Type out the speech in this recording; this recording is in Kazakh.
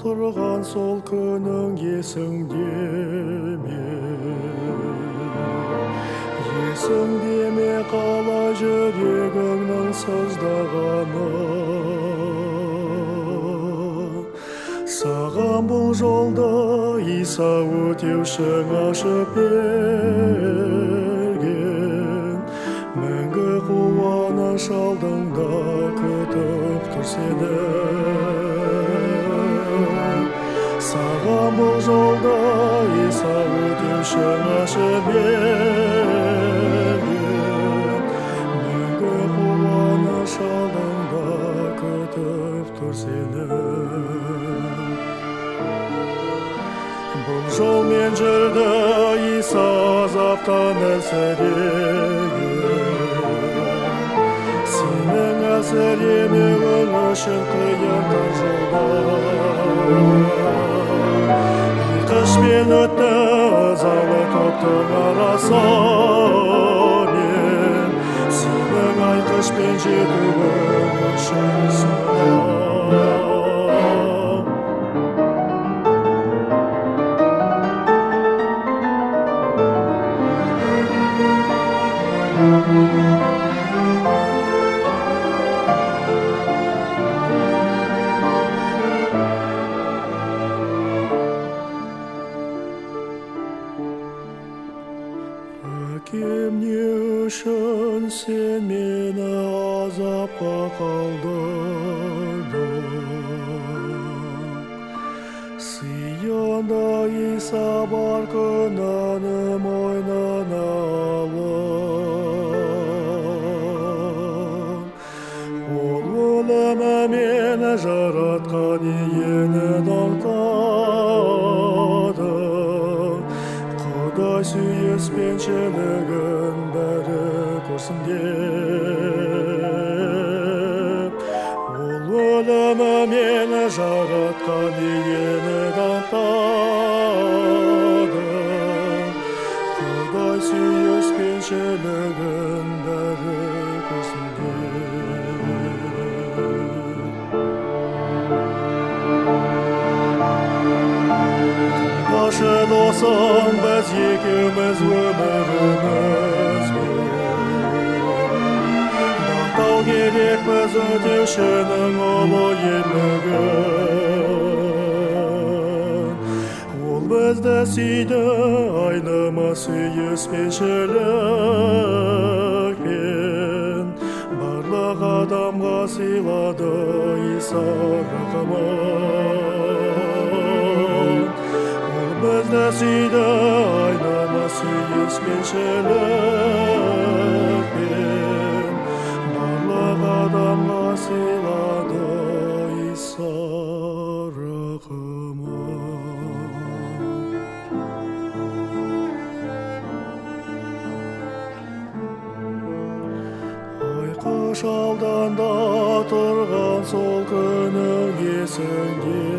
тұрған сол күнің есіңде ме? Есіңде ме қалай жүрегіңнің сыздағаны? Саған бұл жолды иса өтеушің ашып берген. Мәңгі қуаныш алдыңда күтіп тұр сені бұл жолды иса өтеушің ашып берген мәңгі қуаныш алдыңда күтіп тұр сені бұл жолмен жүрді иса азаптан әлсіреген сенің әлсіремеуің үшін қиын będzie była szansa. Thank you. Үшін сен мені азапқа қалдырдың сыйында иса бар күнәні мойнына алып ол өлімі мені жаратқан иені даңқтады құдай сүйіспеншілігін бәрі көрсін деп ол өлімі мені жаратқан иені даңқтады құдай сүйіспеншілігін бәрі dosam biz екеуміз өмірімізге Дақтау керек біз өтеушінің ұлы ерлігін Ол бізді сүйді айнымы сүйіспеншілікпен Барлық адамға сыйлады иса рақымын Ол бізді сүйді айнымы сүйіспеншілікпен Барлық адамға сыйлады иса рақымын айқыш алдында тұрған сол күнің есіңде